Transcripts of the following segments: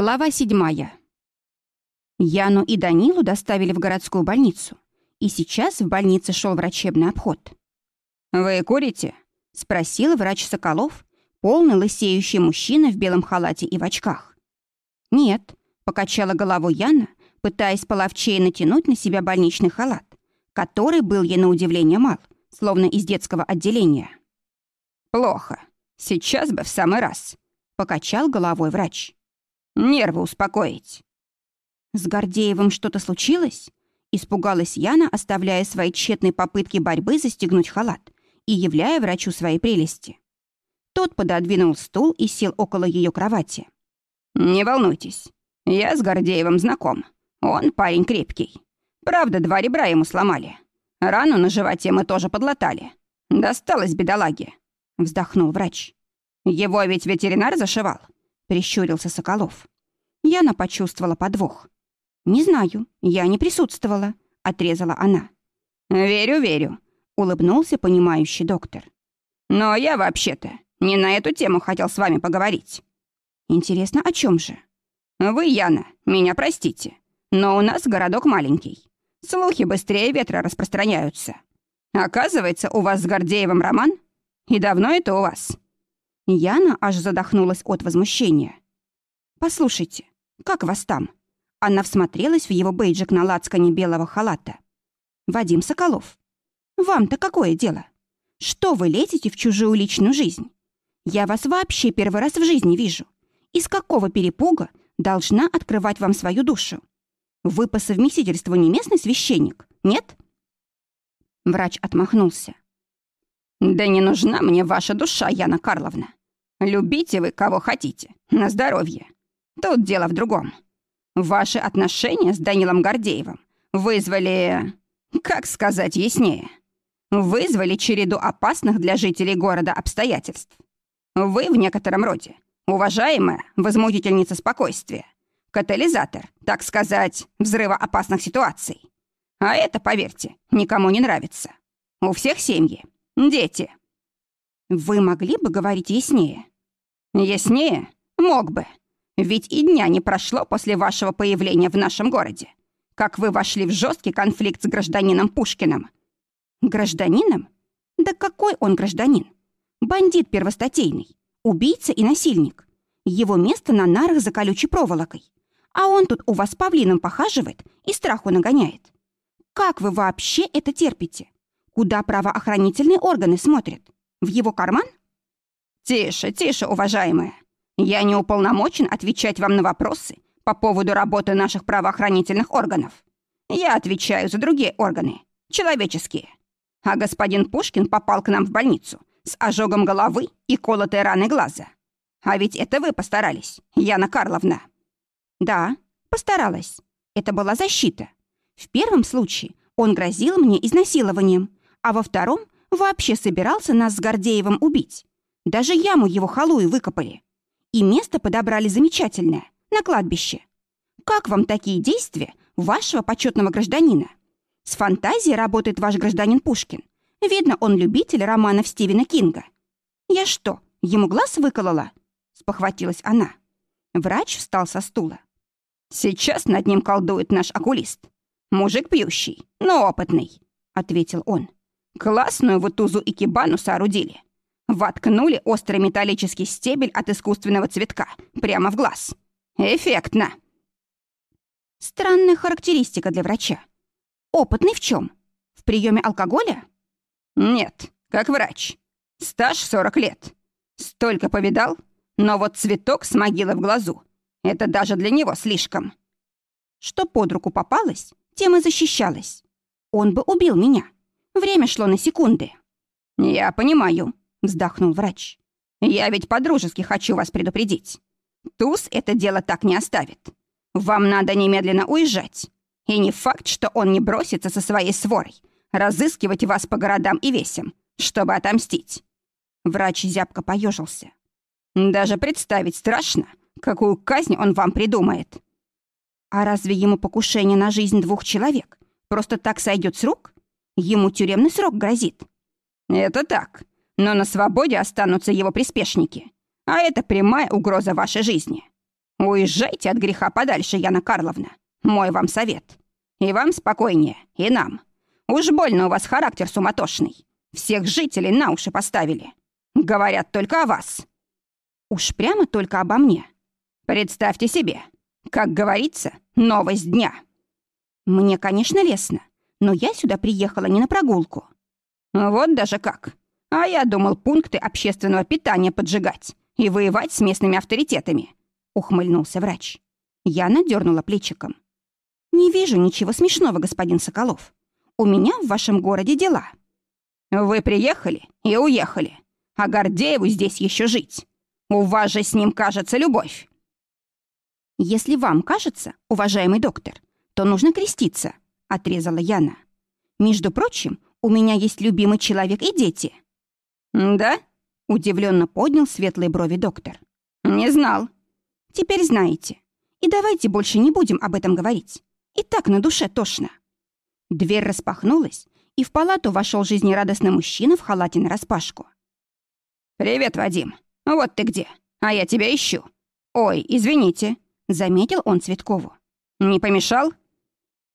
Глава седьмая. Яну и Данилу доставили в городскую больницу, и сейчас в больнице шел врачебный обход. «Вы курите?» — спросил врач Соколов, полный лысеющий мужчина в белом халате и в очках. «Нет», — покачала головой Яна, пытаясь половчее натянуть на себя больничный халат, который был ей на удивление мал, словно из детского отделения. «Плохо. Сейчас бы в самый раз», — покачал головой врач. Нервы успокоить. С Гордеевым что-то случилось? Испугалась Яна, оставляя свои тщетные попытки борьбы застегнуть халат и являя врачу свои прелести. Тот пододвинул стул и сел около ее кровати. «Не волнуйтесь, я с Гордеевым знаком. Он парень крепкий. Правда, два ребра ему сломали. Рану на животе мы тоже подлатали. Досталось бедолаге», — вздохнул врач. «Его ведь ветеринар зашивал?» — прищурился Соколов. Яна почувствовала подвох. «Не знаю, я не присутствовала», — отрезала она. «Верю, верю», — улыбнулся понимающий доктор. «Но я вообще-то не на эту тему хотел с вами поговорить». «Интересно, о чем же?» «Вы, Яна, меня простите, но у нас городок маленький. Слухи быстрее ветра распространяются. Оказывается, у вас с Гордеевым роман? И давно это у вас?» Яна аж задохнулась от возмущения. «Послушайте, как вас там?» Она всмотрелась в его бейджик на лацкане белого халата. «Вадим Соколов, вам-то какое дело? Что вы лезете в чужую личную жизнь? Я вас вообще первый раз в жизни вижу. Из какого перепуга должна открывать вам свою душу? Вы по совместительству не местный священник, нет?» Врач отмахнулся. «Да не нужна мне ваша душа, Яна Карловна. Любите вы кого хотите, на здоровье. Тут дело в другом. Ваши отношения с Данилом Гордеевым вызвали... Как сказать яснее? Вызвали череду опасных для жителей города обстоятельств. Вы в некотором роде уважаемая возмутительница спокойствия, катализатор, так сказать, взрыва опасных ситуаций. А это, поверьте, никому не нравится. У всех семьи, дети. Вы могли бы говорить яснее? Яснее? Мог бы. Ведь и дня не прошло после вашего появления в нашем городе, как вы вошли в жесткий конфликт с гражданином Пушкиным. Гражданином? Да какой он гражданин? Бандит первостатейный, убийца и насильник. Его место на нарах за колючей проволокой. А он тут у вас павлином похаживает и страху нагоняет. Как вы вообще это терпите? Куда правоохранительные органы смотрят? В его карман? «Тише, тише, уважаемая. Я не уполномочен отвечать вам на вопросы по поводу работы наших правоохранительных органов. Я отвечаю за другие органы, человеческие. А господин Пушкин попал к нам в больницу с ожогом головы и колотой раной глаза. А ведь это вы постарались, Яна Карловна». «Да, постаралась. Это была защита. В первом случае он грозил мне изнасилованием, а во втором вообще собирался нас с Гордеевым убить. Даже яму его халуи выкопали. И место подобрали замечательное, на кладбище. Как вам такие действия вашего почетного гражданина? С фантазией работает ваш гражданин Пушкин. Видно, он любитель романов Стивена Кинга. Я что, ему глаз выколола? Спохватилась она. Врач встал со стула. Сейчас над ним колдует наш окулист. Мужик пьющий, но опытный, ответил он. Классную вы тузу и кибану соорудили. Воткнули острый металлический стебель от искусственного цветка прямо в глаз. Эффектно. Странная характеристика для врача. Опытный в чем? В приеме алкоголя? Нет, как врач. Стаж 40 лет. Столько повидал, но вот цветок с могилы в глазу — это даже для него слишком. Что под руку попалось, тем и защищалась. Он бы убил меня. Время шло на секунды. Я понимаю, — вздохнул врач. «Я ведь по-дружески хочу вас предупредить. Туз это дело так не оставит. Вам надо немедленно уезжать. И не факт, что он не бросится со своей сворой разыскивать вас по городам и весям, чтобы отомстить». Врач зябко поежился. «Даже представить страшно, какую казнь он вам придумает». «А разве ему покушение на жизнь двух человек просто так сойдет с рук? Ему тюремный срок грозит». «Это так но на свободе останутся его приспешники. А это прямая угроза вашей жизни. Уезжайте от греха подальше, Яна Карловна. Мой вам совет. И вам спокойнее, и нам. Уж больно у вас характер суматошный. Всех жителей на уши поставили. Говорят только о вас. Уж прямо только обо мне. Представьте себе, как говорится, новость дня. Мне, конечно, лестно, но я сюда приехала не на прогулку. Вот даже как. А я думал пункты общественного питания поджигать и воевать с местными авторитетами ухмыльнулся врач. Я надернула плечиком. «Не вижу ничего смешного, господин Соколов. У меня в вашем городе дела». «Вы приехали и уехали, а Гордееву здесь еще жить. У вас же с ним, кажется, любовь». «Если вам кажется, уважаемый доктор, то нужно креститься», — отрезала Яна. «Между прочим, у меня есть любимый человек и дети». «Да?» — удивленно поднял светлые брови доктор. «Не знал». Теперь знаете. И давайте больше не будем об этом говорить. И так на душе тошно. Дверь распахнулась, и в палату вошел жизнерадостный мужчина в халате нараспашку. «Привет, Вадим. Вот ты где. А я тебя ищу. Ой, извините», — заметил он Цветкову. «Не помешал?»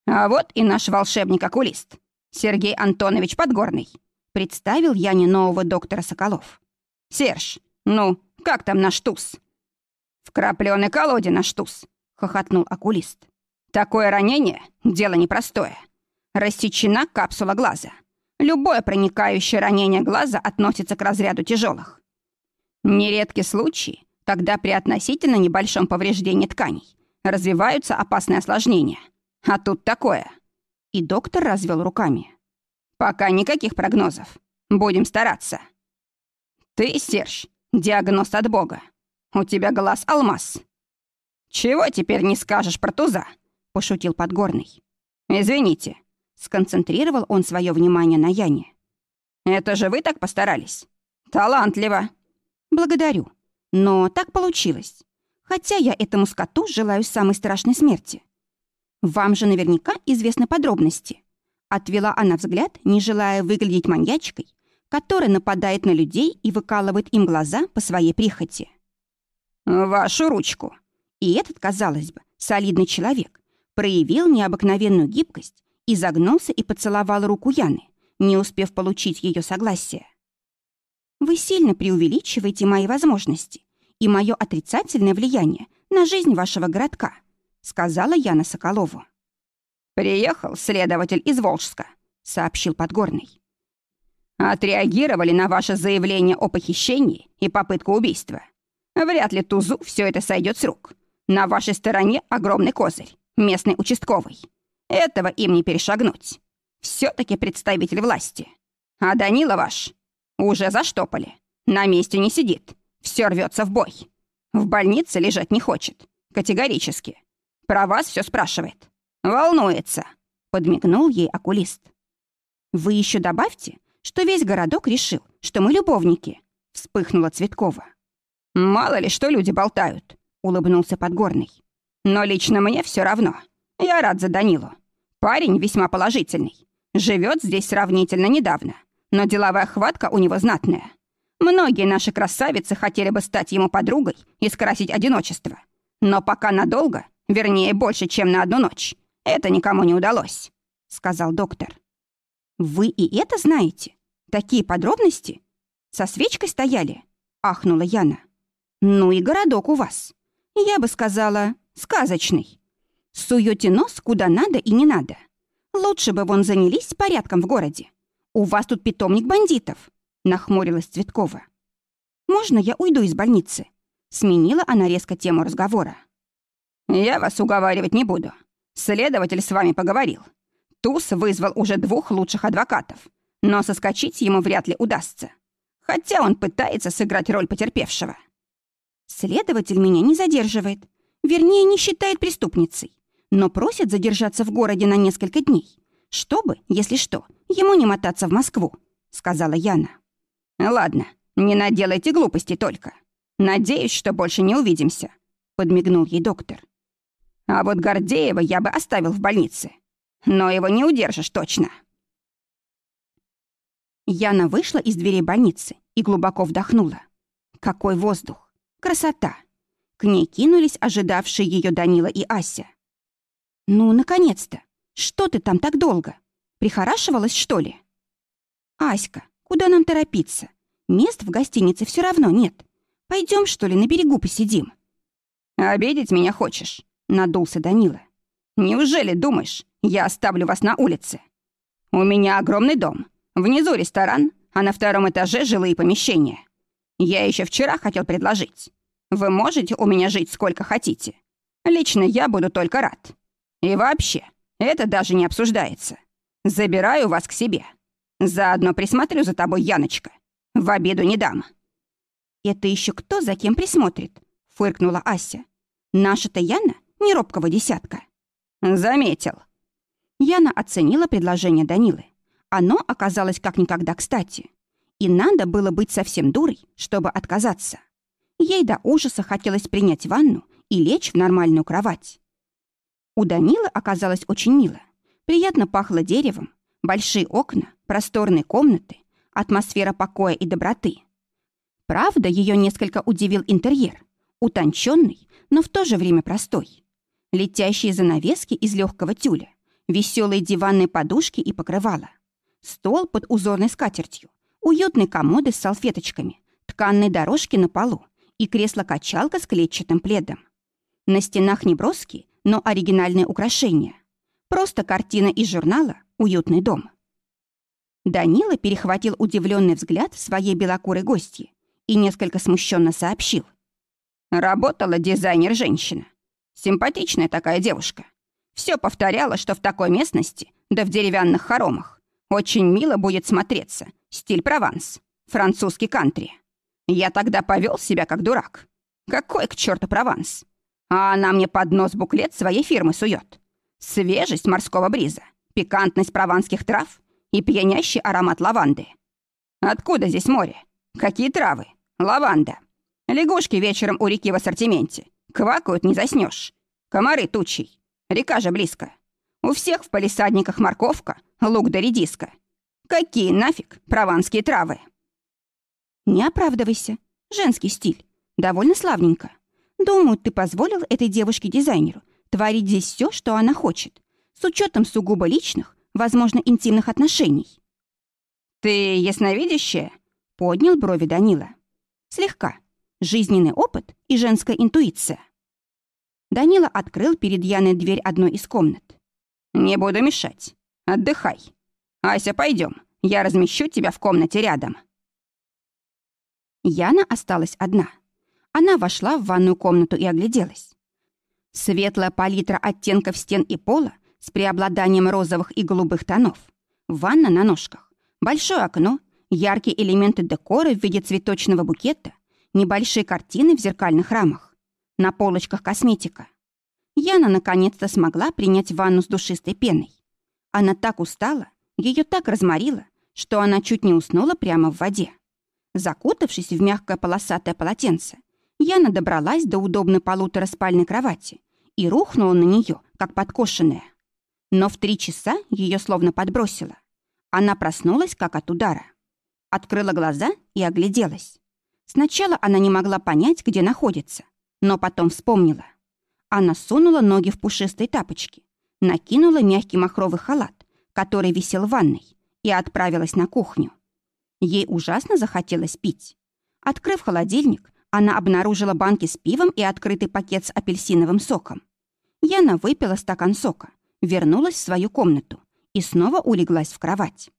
«А вот и наш волшебник-окулист, Сергей Антонович Подгорный», — представил я не нового доктора Соколов. «Серж, ну, как там наш туз?» «В крапленой колоде наш туз», — хохотнул окулист. «Такое ранение — дело непростое. Рассечена капсула глаза. Любое проникающее ранение глаза относится к разряду тяжелых. Нередки случаи, когда при относительно небольшом повреждении тканей развиваются опасные осложнения. А тут такое». И доктор развел руками. «Пока никаких прогнозов. Будем стараться». «Ты, Серж, диагноз от Бога. У тебя глаз алмаз». «Чего теперь не скажешь про туза?» — пошутил Подгорный. «Извините». Сконцентрировал он свое внимание на Яне. «Это же вы так постарались? Талантливо!» «Благодарю. Но так получилось. Хотя я этому скоту желаю самой страшной смерти. Вам же наверняка известны подробности». Отвела она взгляд, не желая выглядеть маньячкой, которая нападает на людей и выкалывает им глаза по своей прихоти. «Вашу ручку!» И этот, казалось бы, солидный человек проявил необыкновенную гибкость и загнулся и поцеловал руку Яны, не успев получить ее согласие. «Вы сильно преувеличиваете мои возможности и мое отрицательное влияние на жизнь вашего городка», сказала Яна Соколову. «Приехал следователь из Волжска», — сообщил Подгорный. «Отреагировали на ваше заявление о похищении и попытку убийства. Вряд ли Тузу все это сойдет с рук. На вашей стороне огромный козырь, местный участковый. Этого им не перешагнуть. все таки представитель власти. А Данила ваш уже заштопали. На месте не сидит. Все рвется в бой. В больнице лежать не хочет. Категорически. Про вас все спрашивает. Волнуется. Подмигнул ей окулист. Вы еще добавьте, что весь городок решил, что мы любовники. Вспыхнула Цветкова. «Мало ли, что люди болтают», — улыбнулся Подгорный. «Но лично мне все равно. Я рад за Данилу. Парень весьма положительный. Живет здесь сравнительно недавно, но деловая хватка у него знатная. Многие наши красавицы хотели бы стать ему подругой и скрасить одиночество. Но пока надолго, вернее, больше, чем на одну ночь, это никому не удалось», — сказал доктор. «Вы и это знаете? Такие подробности? Со свечкой стояли?» — ахнула Яна. Ну и городок у вас. Я бы сказала, сказочный. Суете нос куда надо и не надо. Лучше бы вон занялись порядком в городе. У вас тут питомник бандитов, нахмурилась Цветкова. Можно я уйду из больницы? Сменила она резко тему разговора. Я вас уговаривать не буду. Следователь с вами поговорил. Туз вызвал уже двух лучших адвокатов, но соскочить ему вряд ли удастся. Хотя он пытается сыграть роль потерпевшего. Следователь меня не задерживает. Вернее, не считает преступницей. Но просит задержаться в городе на несколько дней. Чтобы, если что, ему не мотаться в Москву, сказала Яна. Ладно, не наделайте глупостей только. Надеюсь, что больше не увидимся, подмигнул ей доктор. А вот Гордеева я бы оставил в больнице. Но его не удержишь точно. Яна вышла из дверей больницы и глубоко вдохнула. Какой воздух! Красота! К ней кинулись ожидавшие ее Данила и Ася. «Ну, наконец-то! Что ты там так долго? Прихорашивалась, что ли?» «Аська, куда нам торопиться? Мест в гостинице все равно нет. Пойдем, что ли, на берегу посидим?» «Обидеть меня хочешь?» — надулся Данила. «Неужели думаешь, я оставлю вас на улице? У меня огромный дом. Внизу ресторан, а на втором этаже жилые помещения. Я еще вчера хотел предложить. Вы можете у меня жить сколько хотите. Лично я буду только рад. И вообще, это даже не обсуждается. Забираю вас к себе. Заодно присмотрю за тобой, Яночка. В обиду не дам». «Это еще кто за кем присмотрит?» — фыркнула Ася. «Наша-то Яна не робкого десятка». «Заметил». Яна оценила предложение Данилы. Оно оказалось как никогда кстати. И надо было быть совсем дурой, чтобы отказаться. Ей до ужаса хотелось принять ванну и лечь в нормальную кровать. У Данилы оказалось очень мило. Приятно пахло деревом, большие окна, просторные комнаты, атмосфера покоя и доброты. Правда, ее несколько удивил интерьер. Утонченный, но в то же время простой. Летящие занавески из легкого тюля, веселые диванные подушки и покрывала. Стол под узорной скатертью, уютные комоды с салфеточками, тканные дорожки на полу и кресло-качалка с клетчатым пледом. На стенах не броские, но оригинальные украшения. Просто картина из журнала «Уютный дом». Данила перехватил удивленный взгляд своей белокурой гости и несколько смущенно сообщил. «Работала дизайнер-женщина. Симпатичная такая девушка. Все повторяла, что в такой местности, да в деревянных хоромах, очень мило будет смотреться. Стиль Прованс. Французский кантри. Я тогда повел себя как дурак. Какой к черту Прованс? А она мне под нос буклет своей фирмы сует. Свежесть морского бриза, пикантность прованских трав и пьянящий аромат лаванды. Откуда здесь море? Какие травы? Лаванда. Лягушки вечером у реки в ассортименте. Квакают, не заснешь. Комары тучей. Река же близко. У всех в палисадниках морковка, лук да редиска. Какие нафиг прованские травы? Не оправдывайся. Женский стиль. Довольно славненько. Думаю, ты позволил этой девушке-дизайнеру творить здесь все, что она хочет, с учетом сугубо личных, возможно, интимных отношений. «Ты ясновидящая?» — поднял брови Данила. «Слегка. Жизненный опыт и женская интуиция». Данила открыл перед Яной дверь одной из комнат. «Не буду мешать. Отдыхай. Ася, пойдем. Я размещу тебя в комнате рядом». Яна осталась одна. Она вошла в ванную комнату и огляделась. Светлая палитра оттенков стен и пола с преобладанием розовых и голубых тонов. Ванна на ножках. Большое окно, яркие элементы декора в виде цветочного букета, небольшие картины в зеркальных рамах. На полочках косметика. Яна наконец-то смогла принять ванну с душистой пеной. Она так устала, ее так разморило, что она чуть не уснула прямо в воде. Закутавшись в мягкое полосатое полотенце, Яна добралась до удобной полутораспальной кровати и рухнула на нее, как подкошенная. Но в три часа ее словно подбросило. Она проснулась, как от удара. Открыла глаза и огляделась. Сначала она не могла понять, где находится, но потом вспомнила. Она сунула ноги в пушистые тапочки, накинула мягкий махровый халат, который висел в ванной, и отправилась на кухню. Ей ужасно захотелось пить. Открыв холодильник, она обнаружила банки с пивом и открытый пакет с апельсиновым соком. Яна выпила стакан сока, вернулась в свою комнату и снова улеглась в кровать.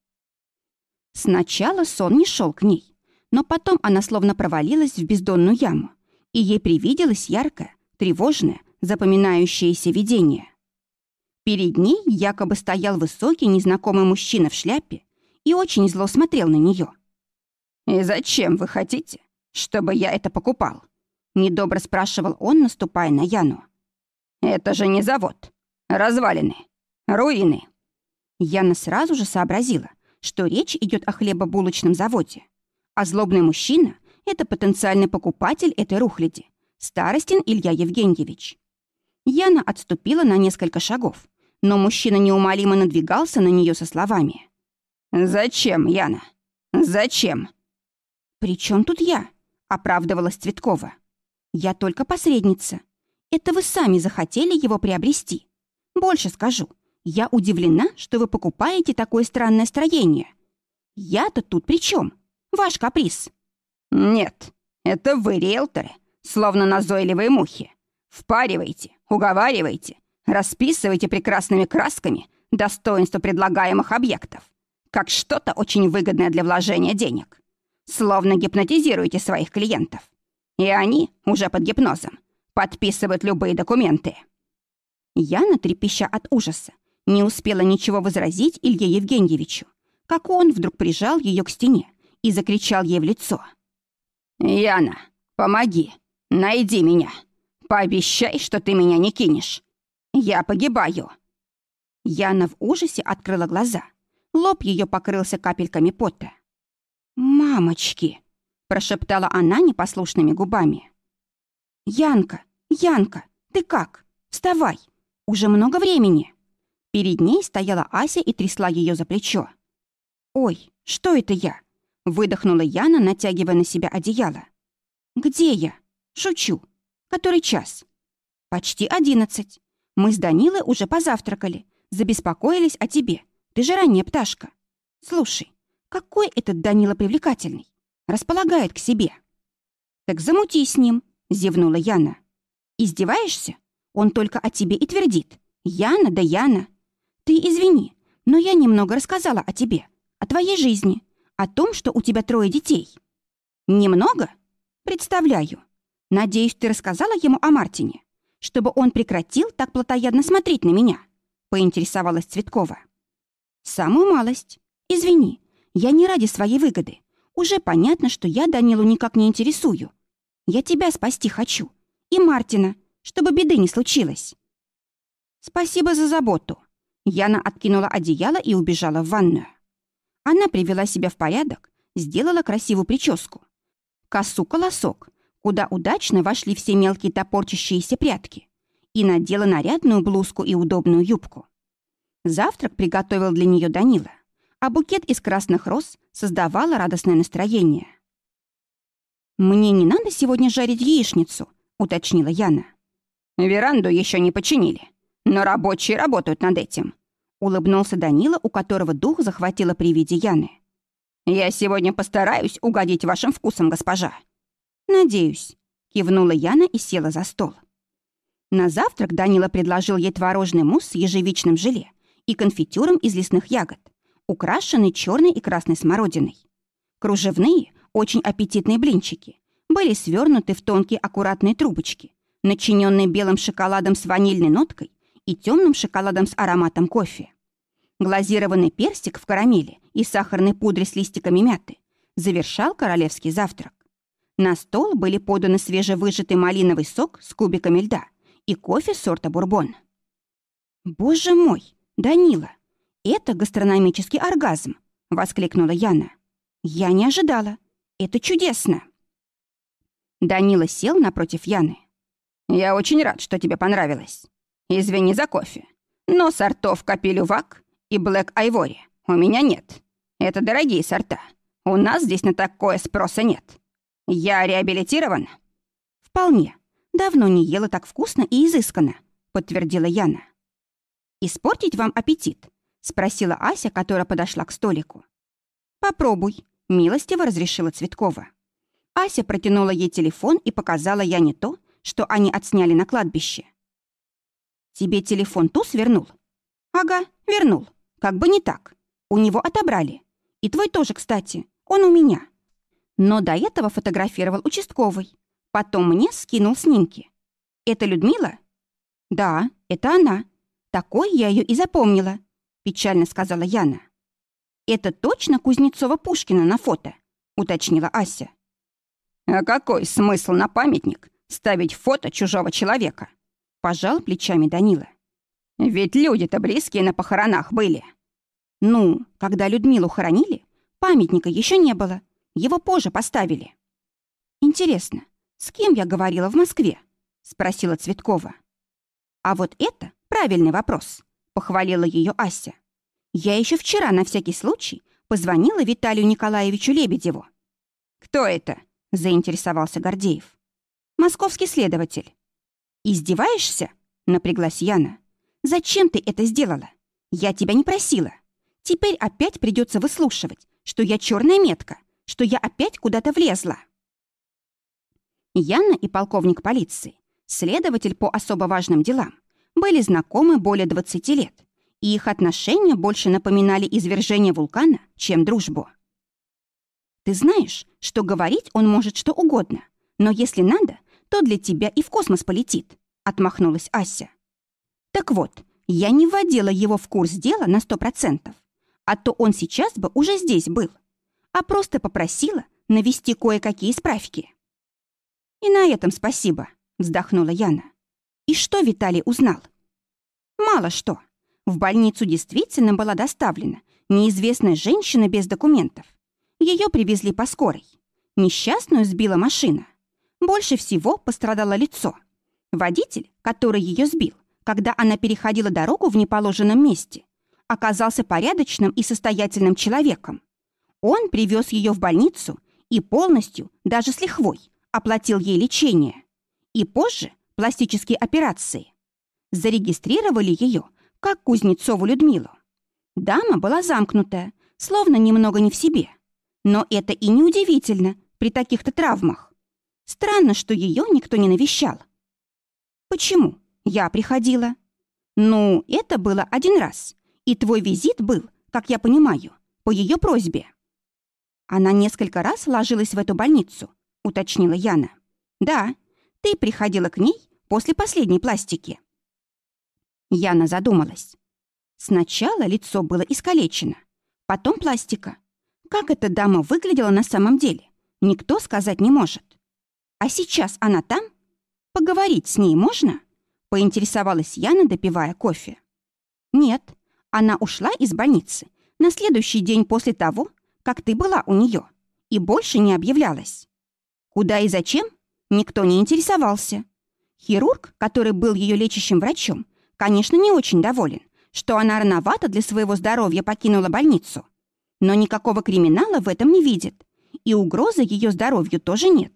Сначала сон не шел к ней, но потом она словно провалилась в бездонную яму, и ей привиделось яркое, тревожное, запоминающееся видение. Перед ней якобы стоял высокий незнакомый мужчина в шляпе и очень зло смотрел на нее. «И зачем вы хотите, чтобы я это покупал?» Недобро спрашивал он, наступая на Яну. «Это же не завод. Развалины. Руины». Яна сразу же сообразила, что речь идет о хлебобулочном заводе. А злобный мужчина — это потенциальный покупатель этой рухляди, Старостин Илья Евгеньевич. Яна отступила на несколько шагов, но мужчина неумолимо надвигался на нее со словами. «Зачем, Яна? Зачем?» «При чем тут я?» — оправдывалась Цветкова. Я только посредница. Это вы сами захотели его приобрести. Больше скажу. Я удивлена, что вы покупаете такое странное строение. Я-то тут при чем? Ваш каприз. Нет, это вы, риэлторы, словно назойливые мухи. Впариваете, уговариваете, расписываете прекрасными красками достоинство предлагаемых объектов, как что-то очень выгодное для вложения денег. Словно гипнотизируете своих клиентов. И они, уже под гипнозом, подписывают любые документы. Яна, трепеща от ужаса, не успела ничего возразить Илье Евгеньевичу, как он вдруг прижал ее к стене и закричал ей в лицо. «Яна, помоги, найди меня. Пообещай, что ты меня не кинешь. Я погибаю». Яна в ужасе открыла глаза. Лоб ее покрылся капельками пота. «Мамочки!» — прошептала она непослушными губами. «Янка, Янка, ты как? Вставай! Уже много времени!» Перед ней стояла Ася и трясла ее за плечо. «Ой, что это я?» — выдохнула Яна, натягивая на себя одеяло. «Где я? Шучу. Который час?» «Почти одиннадцать. Мы с Данилой уже позавтракали, забеспокоились о тебе. Ты же ранняя пташка. Слушай, какой этот Данила привлекательный. Располагает к себе». «Так замути с ним», — зевнула Яна. «Издеваешься? Он только о тебе и твердит. Яна да Яна. Ты извини, но я немного рассказала о тебе, о твоей жизни, о том, что у тебя трое детей. Немного? Представляю. Надеюсь, ты рассказала ему о Мартине, чтобы он прекратил так плотоядно смотреть на меня, поинтересовалась Цветкова. Самую малость. Извини, я не ради своей выгоды. Уже понятно, что я Данилу никак не интересую. Я тебя спасти хочу. И Мартина, чтобы беды не случилось. Спасибо за заботу. Яна откинула одеяло и убежала в ванную. Она привела себя в порядок, сделала красивую прическу. Косу-колосок, куда удачно вошли все мелкие топорчащиеся прятки, и надела нарядную блузку и удобную юбку. Завтрак приготовил для нее Данила, а букет из красных роз создавал радостное настроение. «Мне не надо сегодня жарить яичницу», — уточнила Яна. «Веранду еще не починили, но рабочие работают над этим», Улыбнулся Данила, у которого дух захватило при виде Яны. «Я сегодня постараюсь угодить вашим вкусам, госпожа». «Надеюсь», — кивнула Яна и села за стол. На завтрак Данила предложил ей творожный мусс с ежевичным желе и конфитюром из лесных ягод, украшенный черной и красной смородиной. Кружевные, очень аппетитные блинчики были свернуты в тонкие аккуратные трубочки, начиненные белым шоколадом с ванильной ноткой и темным шоколадом с ароматом кофе. Глазированный персик в карамели и сахарной пудре с листиками мяты завершал королевский завтрак. На стол были поданы свежевыжатый малиновый сок с кубиками льда и кофе сорта бурбон. «Боже мой, Данила, это гастрономический оргазм!» — воскликнула Яна. «Я не ожидала. Это чудесно!» Данила сел напротив Яны. «Я очень рад, что тебе понравилось. Извини за кофе, но сортов Капелювак и Блэк Айвори у меня нет. Это дорогие сорта. У нас здесь на такое спроса нет. Я реабилитирован?» «Вполне. Давно не ела так вкусно и изысканно», — подтвердила Яна. «Испортить вам аппетит?» — спросила Ася, которая подошла к столику. «Попробуй», — милостиво разрешила Цветкова. Ася протянула ей телефон и показала Яне то, что они отсняли на кладбище. «Тебе телефон Туз вернул?» «Ага, вернул. Как бы не так. У него отобрали. И твой тоже, кстати. Он у меня. Но до этого фотографировал участковый. Потом мне скинул снимки. Это Людмила? Да, это она. Такой я ее и запомнила, печально сказала Яна. Это точно Кузнецова-Пушкина на фото, уточнила Ася. А какой смысл на памятник ставить фото чужого человека? Пожал плечами Данила. Ведь люди-то близкие на похоронах были. Ну, когда Людмилу хоронили, памятника еще не было. Его позже поставили. Интересно, с кем я говорила в Москве? Спросила Цветкова. А вот это правильный вопрос, похвалила ее Ася. Я еще вчера на всякий случай позвонила Виталию Николаевичу Лебедеву. Кто это? заинтересовался Гордеев. Московский следователь. Издеваешься? Напряглась Яна. Зачем ты это сделала? Я тебя не просила. Теперь опять придется выслушивать, что я черная метка, что я опять куда-то влезла. Яна и полковник полиции, следователь по особо важным делам, были знакомы более 20 лет, и их отношения больше напоминали извержение вулкана, чем дружбу. Ты знаешь, что говорить он может что угодно, но если надо, то для тебя и в космос полетит», — отмахнулась Ася. «Так вот, я не вводила его в курс дела на сто процентов, а то он сейчас бы уже здесь был, а просто попросила навести кое-какие справки». «И на этом спасибо», — вздохнула Яна. «И что Виталий узнал?» «Мало что. В больницу действительно была доставлена неизвестная женщина без документов. Ее привезли по скорой. Несчастную сбила машина. Больше всего пострадало лицо. Водитель, который ее сбил, когда она переходила дорогу в неположенном месте, оказался порядочным и состоятельным человеком. Он привез ее в больницу и полностью, даже с лихвой, оплатил ей лечение. И позже пластические операции. Зарегистрировали ее как Кузнецову Людмилу. Дама была замкнутая, словно немного не в себе – но это и не удивительно при таких-то травмах. Странно, что ее никто не навещал. Почему? Я приходила. Ну, это было один раз. И твой визит был, как я понимаю, по ее просьбе. Она несколько раз ложилась в эту больницу, уточнила Яна. Да, ты приходила к ней после последней пластики. Яна задумалась. Сначала лицо было искалечено, потом пластика, как эта дама выглядела на самом деле, никто сказать не может. А сейчас она там? Поговорить с ней можно? Поинтересовалась Яна, допивая кофе. Нет, она ушла из больницы на следующий день после того, как ты была у нее, и больше не объявлялась. Куда и зачем? Никто не интересовался. Хирург, который был ее лечащим врачом, конечно, не очень доволен, что она рановато для своего здоровья покинула больницу но никакого криминала в этом не видит, и угрозы ее здоровью тоже нет.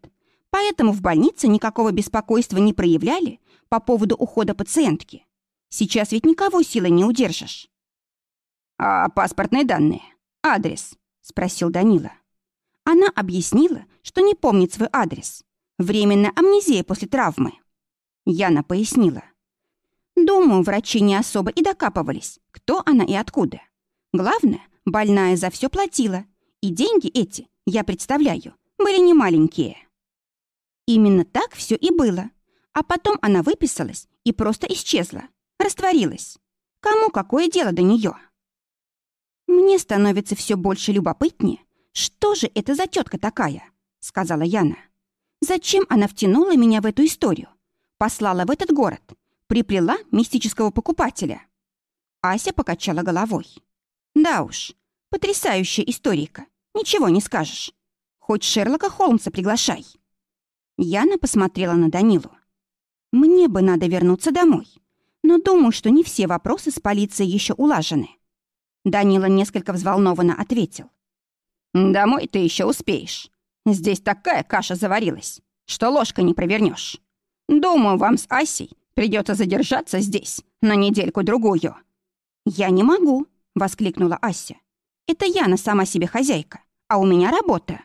Поэтому в больнице никакого беспокойства не проявляли по поводу ухода пациентки. Сейчас ведь никого силой не удержишь. «А паспортные данные? Адрес?» — спросил Данила. Она объяснила, что не помнит свой адрес. Временная амнезия после травмы. Яна пояснила. Думаю, врачи не особо и докапывались, кто она и откуда. Главное, Больная за все платила, и деньги эти, я представляю, были немаленькие. Именно так все и было. А потом она выписалась и просто исчезла, растворилась. Кому какое дело до нее? Мне становится все больше любопытнее, что же это за тетка такая, сказала Яна. Зачем она втянула меня в эту историю? Послала в этот город, приплела мистического покупателя. Ася покачала головой. Да уж, Потрясающая историка. Ничего не скажешь. Хоть Шерлока Холмса приглашай. Яна посмотрела на Данилу. Мне бы надо вернуться домой. Но думаю, что не все вопросы с полицией еще улажены. Данила несколько взволнованно ответил. «Домой ты еще успеешь. Здесь такая каша заварилась, что ложкой не провернешь. Думаю, вам с Асей придется задержаться здесь на недельку-другую». «Я не могу», — воскликнула Ася. Это Яна сама себе хозяйка, а у меня работа.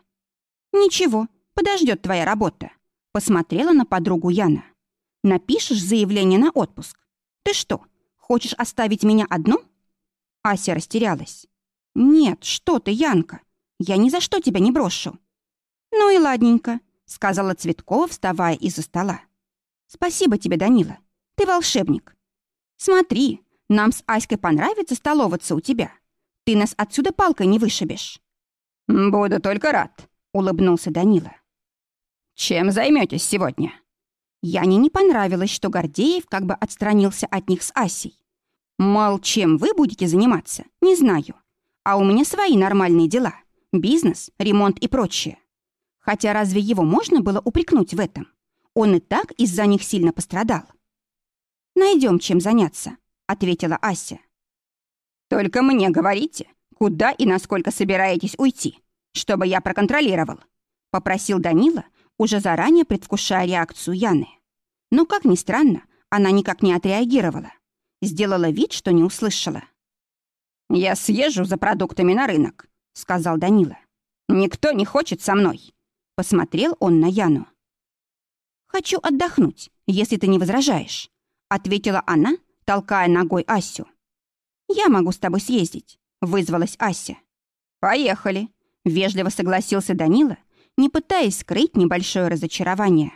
Ничего, подождет твоя работа. Посмотрела на подругу Яна. Напишешь заявление на отпуск. Ты что, хочешь оставить меня одну? Ася растерялась. Нет, что ты, Янка. Я ни за что тебя не брошу. Ну и ладненько, сказала Цветкова, вставая из-за стола. Спасибо тебе, Данила. Ты волшебник. Смотри, нам с Аськой понравится столоваться у тебя. Ты нас отсюда палкой не вышибешь». «Буду только рад», — улыбнулся Данила. «Чем займетесь сегодня?» Яне не понравилось, что Гордеев как бы отстранился от них с Асей. Мол, чем вы будете заниматься, не знаю. А у меня свои нормальные дела. Бизнес, ремонт и прочее. Хотя разве его можно было упрекнуть в этом? Он и так из-за них сильно пострадал. Найдем чем заняться», — ответила Ася. Только мне говорите, куда и насколько собираетесь уйти, чтобы я проконтролировал», — попросил Данила, уже заранее предвкушая реакцию Яны. Но, как ни странно, она никак не отреагировала. Сделала вид, что не услышала. «Я съезжу за продуктами на рынок», — сказал Данила. «Никто не хочет со мной». Посмотрел он на Яну. «Хочу отдохнуть, если ты не возражаешь», — ответила она, толкая ногой Асю. «Я могу с тобой съездить», — вызвалась Ася. «Поехали», — вежливо согласился Данила, не пытаясь скрыть небольшое разочарование.